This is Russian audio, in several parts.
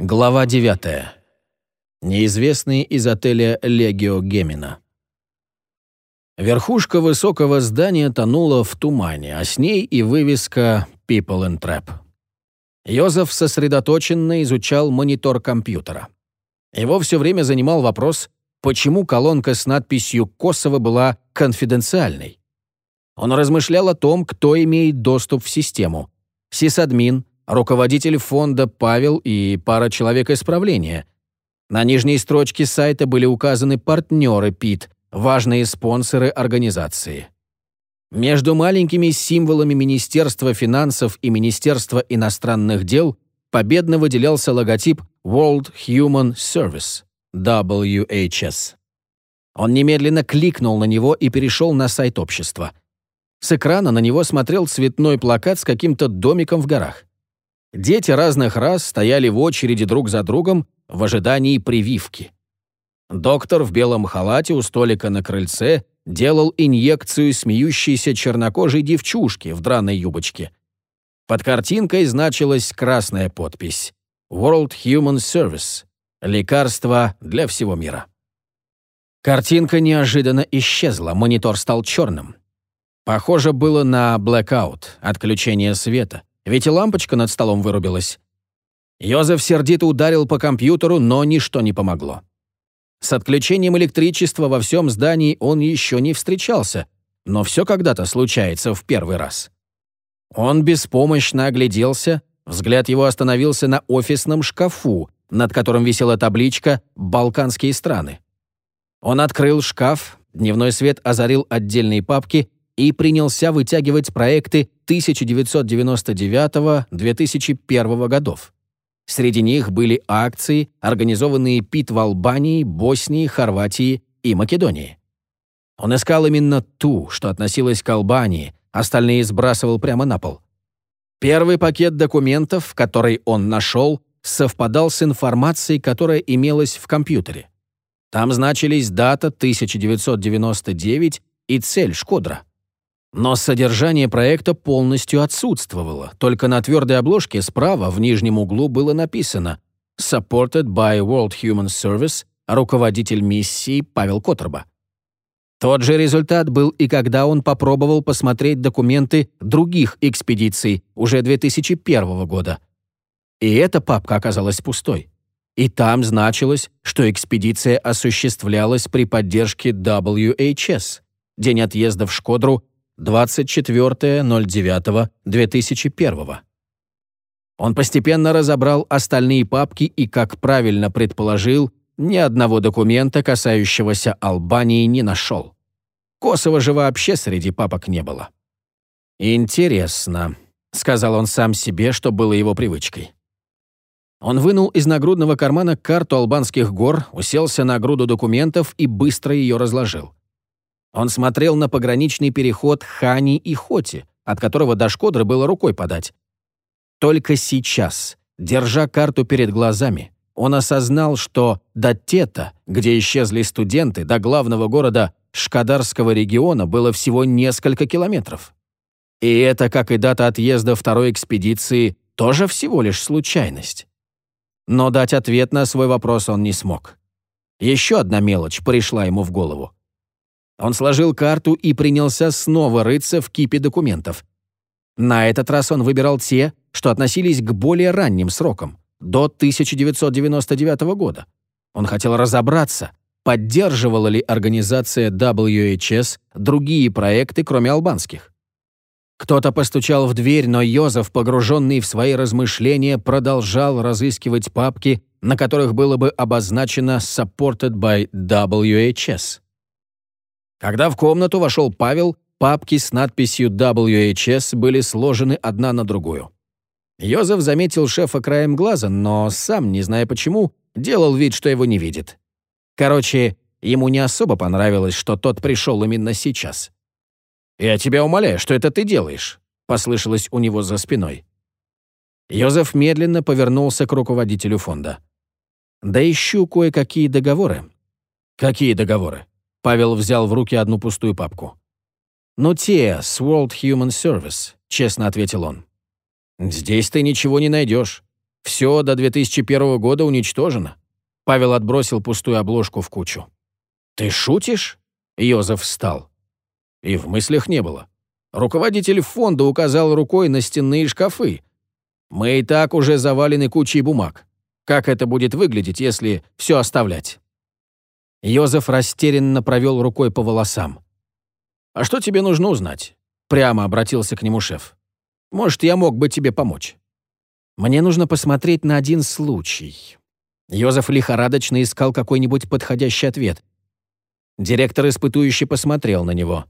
Глава 9. Неизвестный из отеля «Легио Гемина». Верхушка высокого здания тонула в тумане, а с ней и вывеска «People in Trap». Йозеф сосредоточенно изучал монитор компьютера. Его все время занимал вопрос, почему колонка с надписью «Косово» была конфиденциальной. Он размышлял о том, кто имеет доступ в систему. Сисадмин, руководитель фонда Павел и пара человек исправления. На нижней строчке сайта были указаны партнеры ПИТ, важные спонсоры организации. Между маленькими символами Министерства финансов и Министерства иностранных дел победно выделялся логотип World Human Service, WHS. Он немедленно кликнул на него и перешел на сайт общества. С экрана на него смотрел цветной плакат с каким-то домиком в горах. Дети разных рас стояли в очереди друг за другом в ожидании прививки. Доктор в белом халате у столика на крыльце делал инъекцию смеющейся чернокожей девчушки в драной юбочке. Под картинкой значилась красная подпись «World Human Service» — лекарство для всего мира. Картинка неожиданно исчезла, монитор стал черным. Похоже было на blackout, отключение света — ведь и лампочка над столом вырубилась. Йозеф сердито ударил по компьютеру, но ничто не помогло. С отключением электричества во всем здании он еще не встречался, но все когда-то случается в первый раз. Он беспомощно огляделся, взгляд его остановился на офисном шкафу, над которым висела табличка «Балканские страны». Он открыл шкаф, дневной свет озарил отдельные папки, и принялся вытягивать проекты 1999-2001 годов. Среди них были акции, организованные ПИТ в Албании, Боснии, Хорватии и Македонии. Он искал именно ту, что относилась к Албании, остальные сбрасывал прямо на пол. Первый пакет документов, который он нашел, совпадал с информацией, которая имелась в компьютере. Там значились дата 1999 и цель Шкодра. Но содержание проекта полностью отсутствовало. Только на твердой обложке справа в нижнем углу было написано «Supported by World Human Service», руководитель миссии Павел Которба. Тот же результат был и когда он попробовал посмотреть документы других экспедиций уже 2001 года. И эта папка оказалась пустой. И там значилось, что экспедиция осуществлялась при поддержке WHS. День отъезда в Шкодру 24.09.2001. Он постепенно разобрал остальные папки и, как правильно предположил, ни одного документа, касающегося Албании, не нашел. Косово же вообще среди папок не было. «Интересно», — сказал он сам себе, что было его привычкой. Он вынул из нагрудного кармана карту албанских гор, уселся на груду документов и быстро ее разложил. Он смотрел на пограничный переход Хани и Хоти, от которого до Шкодры было рукой подать. Только сейчас, держа карту перед глазами, он осознал, что до Тета, где исчезли студенты, до главного города Шкадарского региона было всего несколько километров. И это, как и дата отъезда второй экспедиции, тоже всего лишь случайность. Но дать ответ на свой вопрос он не смог. Еще одна мелочь пришла ему в голову. Он сложил карту и принялся снова рыться в кипе документов. На этот раз он выбирал те, что относились к более ранним срокам, до 1999 года. Он хотел разобраться, поддерживала ли организация WHS другие проекты, кроме албанских. Кто-то постучал в дверь, но Йозеф, погруженный в свои размышления, продолжал разыскивать папки, на которых было бы обозначено «Supported by WHS». Когда в комнату вошел Павел, папки с надписью WHS были сложены одна на другую. Йозеф заметил шефа краем глаза, но сам, не зная почему, делал вид, что его не видит. Короче, ему не особо понравилось, что тот пришел именно сейчас. «Я тебя умоляю, что это ты делаешь?» — послышалось у него за спиной. Йозеф медленно повернулся к руководителю фонда. «Да ищу кое-какие договоры». «Какие договоры?» Павел взял в руки одну пустую папку. «Ну те, с World Human Service», — честно ответил он. «Здесь ты ничего не найдешь. Все до 2001 года уничтожено». Павел отбросил пустую обложку в кучу. «Ты шутишь?» Йозеф встал. И в мыслях не было. Руководитель фонда указал рукой на стенные шкафы. «Мы и так уже завалены кучей бумаг. Как это будет выглядеть, если все оставлять?» Йозеф растерянно провел рукой по волосам. «А что тебе нужно узнать?» Прямо обратился к нему шеф. «Может, я мог бы тебе помочь?» «Мне нужно посмотреть на один случай». Йозеф лихорадочно искал какой-нибудь подходящий ответ. Директор испытующий посмотрел на него.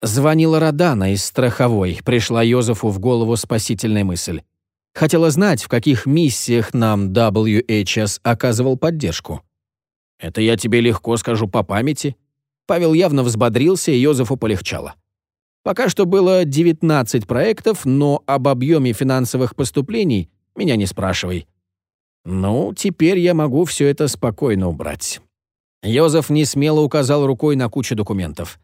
Звонила Родана из страховой, пришла Йозефу в голову спасительная мысль. Хотела знать, в каких миссиях нам WHS оказывал поддержку. «Это я тебе легко скажу по памяти». Павел явно взбодрился, и Йозефу полегчало. Пока что было 19 проектов, но об объеме финансовых поступлений меня не спрашивай. Ну, теперь я могу все это спокойно убрать. Йозеф несмело указал рукой на кучу документов.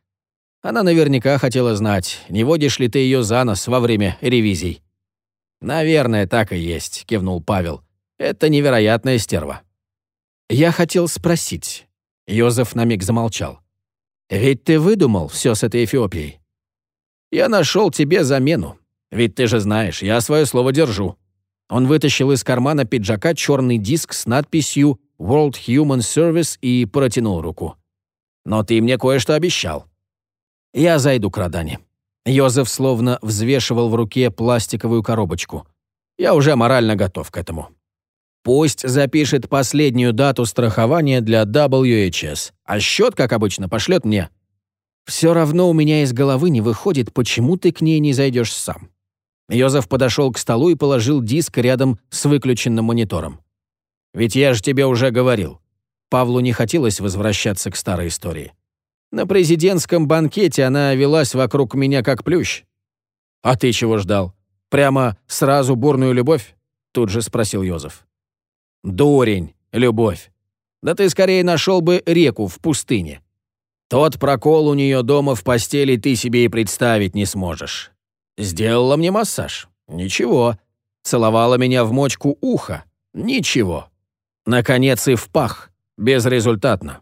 Она наверняка хотела знать, не водишь ли ты ее за нос во время ревизий. «Наверное, так и есть», — кивнул Павел. «Это невероятная стерва». «Я хотел спросить». Йозеф на миг замолчал. «Ведь ты выдумал все с этой Эфиопией?» «Я нашел тебе замену. Ведь ты же знаешь, я свое слово держу». Он вытащил из кармана пиджака черный диск с надписью «World Human Service» и протянул руку. «Но ты мне кое-что обещал». «Я зайду к Радане». Йозеф словно взвешивал в руке пластиковую коробочку. «Я уже морально готов к этому». Пусть запишет последнюю дату страхования для WHS, а счет, как обычно, пошлет мне. Все равно у меня из головы не выходит, почему ты к ней не зайдешь сам. Йозеф подошел к столу и положил диск рядом с выключенным монитором. «Ведь я же тебе уже говорил». Павлу не хотелось возвращаться к старой истории. На президентском банкете она велась вокруг меня как плющ. «А ты чего ждал? Прямо сразу бурную любовь?» Тут же спросил Йозеф. Дурень, любовь. Да ты скорее нашел бы реку в пустыне. Тот прокол у нее дома в постели ты себе и представить не сможешь. Сделала мне массаж. Ничего. Целовала меня в мочку уха. Ничего. Наконец и в пах. Безрезультатно.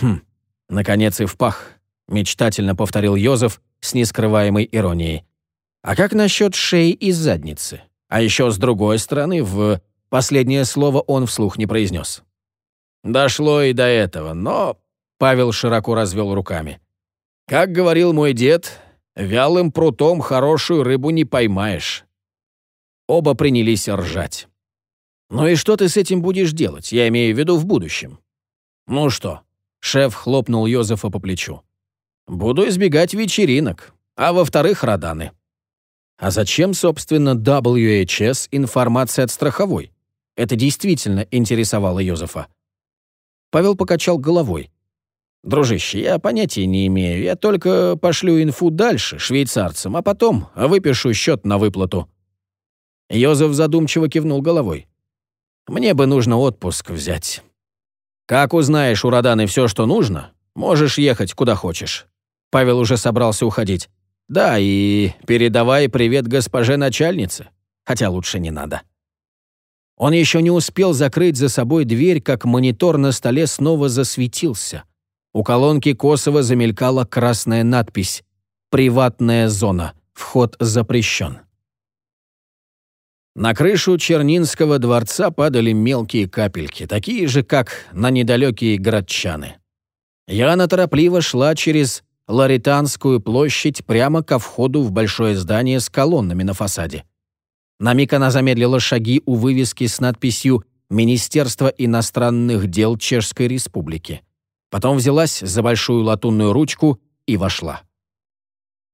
Хм, наконец и в пах. Мечтательно повторил Йозеф с нескрываемой иронией. А как насчет шеи и задницы? А еще с другой стороны, в Последнее слово он вслух не произнес. Дошло и до этого, но Павел широко развел руками. Как говорил мой дед, вялым прутом хорошую рыбу не поймаешь. Оба принялись ржать. «Ну и что ты с этим будешь делать? Я имею в виду в будущем». «Ну что?» — шеф хлопнул Йозефа по плечу. «Буду избегать вечеринок, а во-вторых, раданы». «А зачем, собственно, WHS информация от страховой? Это действительно интересовало Йозефа. Павел покачал головой. «Дружище, я понятия не имею. Я только пошлю инфу дальше, швейцарцам, а потом выпишу счет на выплату». Йозеф задумчиво кивнул головой. «Мне бы нужно отпуск взять». «Как узнаешь у Роданы все, что нужно, можешь ехать куда хочешь». Павел уже собрался уходить. «Да, и передавай привет госпоже начальнице. Хотя лучше не надо». Он еще не успел закрыть за собой дверь, как монитор на столе снова засветился. У колонки косово замелькала красная надпись «Приватная зона. Вход запрещен». На крышу Чернинского дворца падали мелкие капельки, такие же, как на недалекие градчаны. Яна торопливо шла через Лаританскую площадь прямо ко входу в большое здание с колоннами на фасаде. На миг она замедлила шаги у вывески с надписью «Министерство иностранных дел Чешской Республики». Потом взялась за большую латунную ручку и вошла.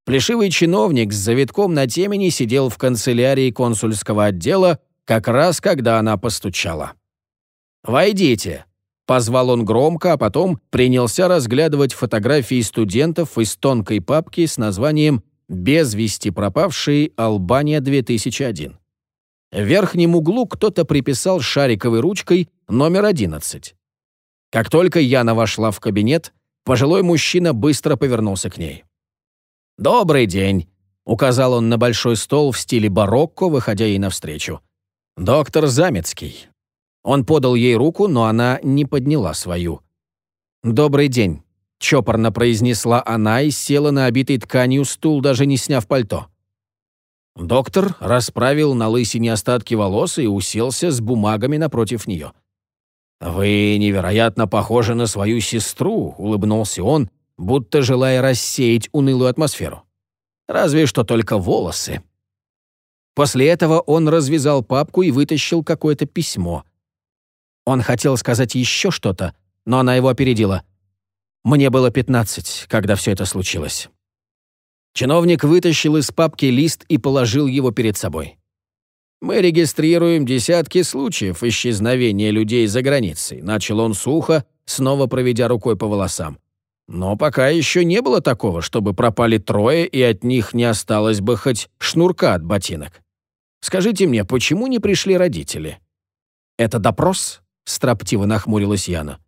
Плешивый чиновник с завитком на темени сидел в канцелярии консульского отдела как раз когда она постучала. «Войдите», — позвал он громко, а потом принялся разглядывать фотографии студентов из тонкой папки с названием без вести пропавший Албания-2001. В верхнем углу кто-то приписал шариковой ручкой номер 11. Как только Яна вошла в кабинет, пожилой мужчина быстро повернулся к ней. «Добрый день», — указал он на большой стол в стиле барокко, выходя ей навстречу. «Доктор Замецкий». Он подал ей руку, но она не подняла свою. «Добрый день», — чопорно произнесла она и села на обитый тканью стул, даже не сняв пальто. Доктор расправил на лысине остатки волос и уселся с бумагами напротив нее. «Вы невероятно похожи на свою сестру», — улыбнулся он, будто желая рассеять унылую атмосферу. «Разве что только волосы». После этого он развязал папку и вытащил какое-то письмо. Он хотел сказать еще что-то, но она его опередила. Мне было 15, когда все это случилось. Чиновник вытащил из папки лист и положил его перед собой. «Мы регистрируем десятки случаев исчезновения людей за границей», начал он сухо, снова проведя рукой по волосам. «Но пока еще не было такого, чтобы пропали трое, и от них не осталось бы хоть шнурка от ботинок. Скажите мне, почему не пришли родители?» «Это допрос?» — строптиво нахмурилась Яна.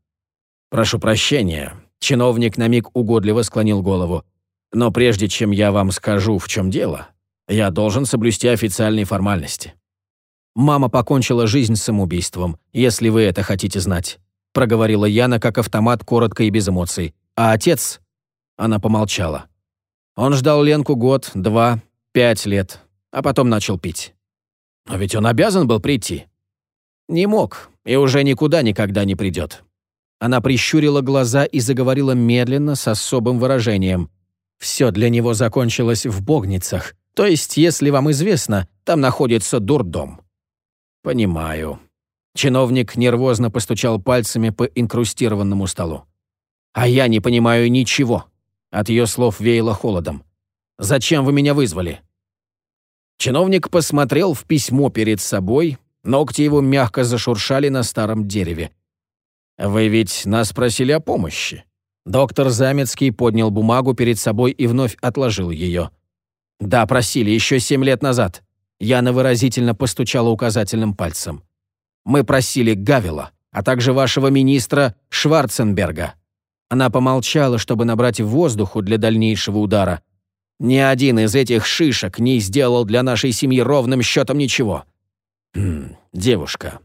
«Прошу прощения». Чиновник на миг угодливо склонил голову. «Но прежде чем я вам скажу, в чем дело, я должен соблюсти официальные формальности». «Мама покончила жизнь самоубийством, если вы это хотите знать», проговорила Яна как автомат коротко и без эмоций. «А отец?» Она помолчала. Он ждал Ленку год, два, пять лет, а потом начал пить. Но ведь он обязан был прийти. Не мог, и уже никуда никогда не придет. Она прищурила глаза и заговорила медленно, с особым выражением. Все для него закончилось в Богницах. То есть, если вам известно, там находится дурдом. Понимаю. Чиновник нервозно постучал пальцами по инкрустированному столу. А я не понимаю ничего. От ее слов веяло холодом. Зачем вы меня вызвали? Чиновник посмотрел в письмо перед собой, ногти его мягко зашуршали на старом дереве. «Вы ведь нас просили о помощи». Доктор Замецкий поднял бумагу перед собой и вновь отложил ее. «Да, просили, еще семь лет назад». Яна выразительно постучала указательным пальцем. «Мы просили Гавила, а также вашего министра Шварценберга». Она помолчала, чтобы набрать воздуху для дальнейшего удара, ни один из этих шишек не сделал для нашей семьи ровным счетом ничего. «Хм, девушка,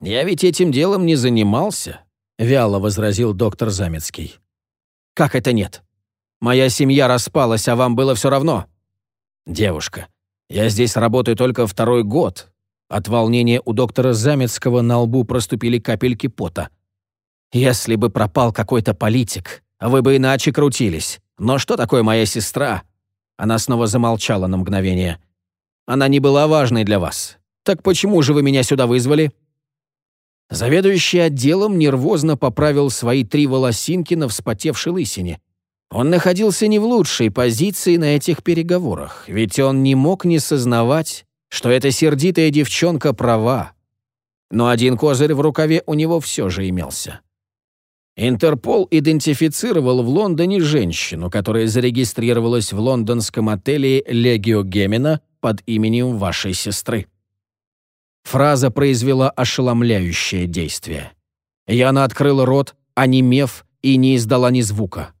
я ведь этим делом не занимался», — вяло возразил доктор Замецкий. «Как это нет? Моя семья распалась, а вам было все равно?» «Девушка, я здесь работаю только второй год». От волнения у доктора Замецкого на лбу проступили капельки пота. «Если бы пропал какой-то политик, вы бы иначе крутились. Но что такое моя сестра? Она снова замолчала на мгновение. «Она не была важной для вас. Так почему же вы меня сюда вызвали?» Заведующий отделом нервозно поправил свои три волосинки на вспотевшей лысине. Он находился не в лучшей позиции на этих переговорах, ведь он не мог не сознавать, что эта сердитая девчонка права. Но один козырь в рукаве у него все же имелся. Интерпол идентифицировал в Лондоне женщину, которая зарегистрировалась в лондонском отеле «Легио Гемина» под именем вашей сестры. Фраза произвела ошеломляющее действие. Яна открыла рот, онемев, и не издала ни звука.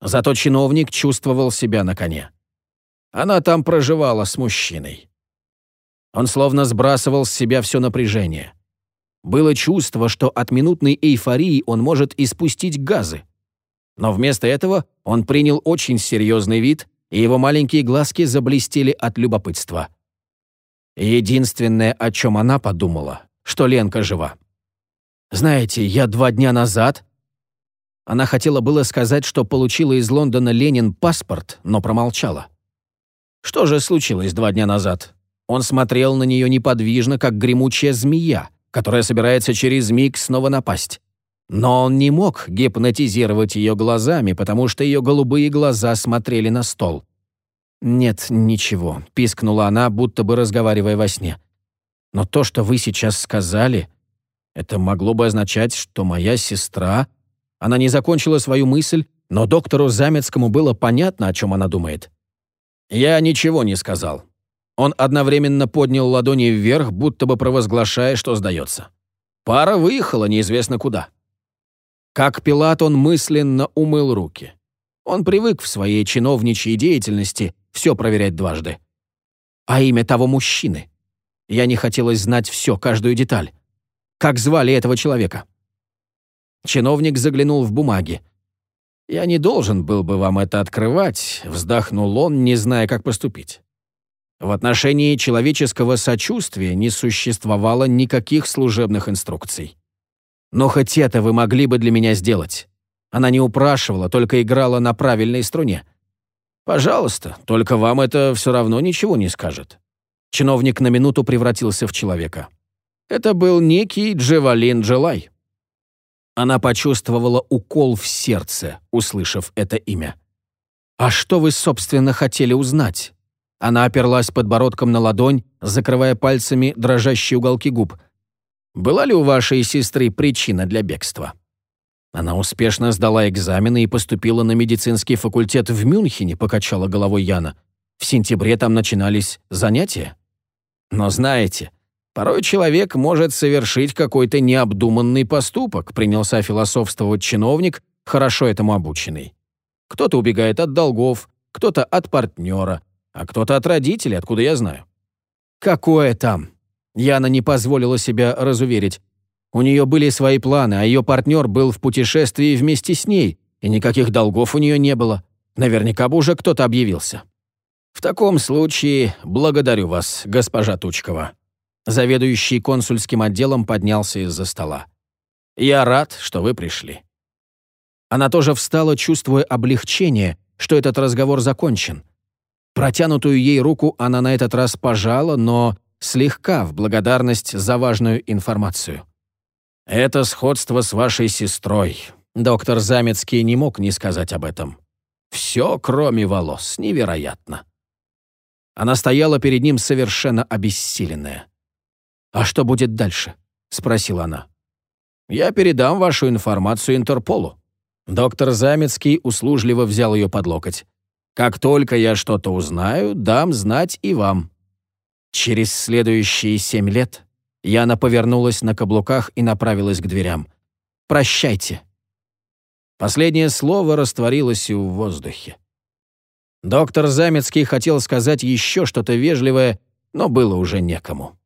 Зато чиновник чувствовал себя на коне. Она там проживала с мужчиной. Он словно сбрасывал с себя все напряжение. Было чувство, что от минутной эйфории он может испустить газы. Но вместо этого он принял очень серьезный вид, и его маленькие глазки заблестели от любопытства. Единственное, о чем она подумала, что Ленка жива. «Знаете, я два дня назад...» Она хотела было сказать, что получила из Лондона Ленин паспорт, но промолчала. Что же случилось два дня назад? Он смотрел на нее неподвижно, как гремучая змея, которая собирается через миг снова напасть. Но он не мог гипнотизировать ее глазами, потому что ее голубые глаза смотрели на стол. «Нет, ничего», — пискнула она, будто бы разговаривая во сне. «Но то, что вы сейчас сказали, это могло бы означать, что моя сестра...» Она не закончила свою мысль, но доктору Замецкому было понятно, о чем она думает. «Я ничего не сказал. Он одновременно поднял ладони вверх, будто бы провозглашая, что сдается. Пара выехала неизвестно куда. Как Пилат он мысленно умыл руки. Он привык в своей чиновничьей деятельности все проверять дважды. А имя того мужчины? Я не хотелось знать все, каждую деталь. Как звали этого человека?» Чиновник заглянул в бумаги. «Я не должен был бы вам это открывать», — вздохнул он, не зная, как поступить. В отношении человеческого сочувствия не существовало никаких служебных инструкций. Но хоть это вы могли бы для меня сделать. Она не упрашивала, только играла на правильной струне. Пожалуйста, только вам это все равно ничего не скажет. Чиновник на минуту превратился в человека. Это был некий Джевалин Джелай. Она почувствовала укол в сердце, услышав это имя. «А что вы, собственно, хотели узнать?» Она оперлась подбородком на ладонь, закрывая пальцами дрожащие уголки губ. «Была ли у вашей сестры причина для бегства?» Она успешно сдала экзамены и поступила на медицинский факультет в Мюнхене, покачала головой Яна. В сентябре там начинались занятия. Но знаете, Порой человек может совершить какой-то необдуманный поступок, принялся философствовать чиновник, хорошо этому обученный. Кто-то убегает от долгов, кто-то от партнера, а кто-то от родителей, откуда я знаю. Какое там? Яна не позволила себя разуверить. У нее были свои планы, а ее партнер был в путешествии вместе с ней, и никаких долгов у нее не было. Наверняка бы уже кто-то объявился. В таком случае благодарю вас, госпожа Тучкова. Заведующий консульским отделом поднялся из-за стола. «Я рад, что вы пришли». Она тоже встала, чувствуя облегчение, что этот разговор закончен. Протянутую ей руку она на этот раз пожала, но слегка в благодарность за важную информацию. «Это сходство с вашей сестрой». Доктор Замецкий не мог не сказать об этом. «Все, кроме волос, невероятно». Она стояла перед ним совершенно обессиленная. «А что будет дальше?» — спросила она. «Я передам вашу информацию Интерполу». Доктор Замецкий услужливо взял ее под локоть. «Как только я что-то узнаю, дам знать и вам». Через следующие семь лет Яна повернулась на каблуках и направилась к дверям. «Прощайте». Последнее слово растворилось в воздухе. Доктор Замецкий хотел сказать еще что-то вежливое, но было уже некому.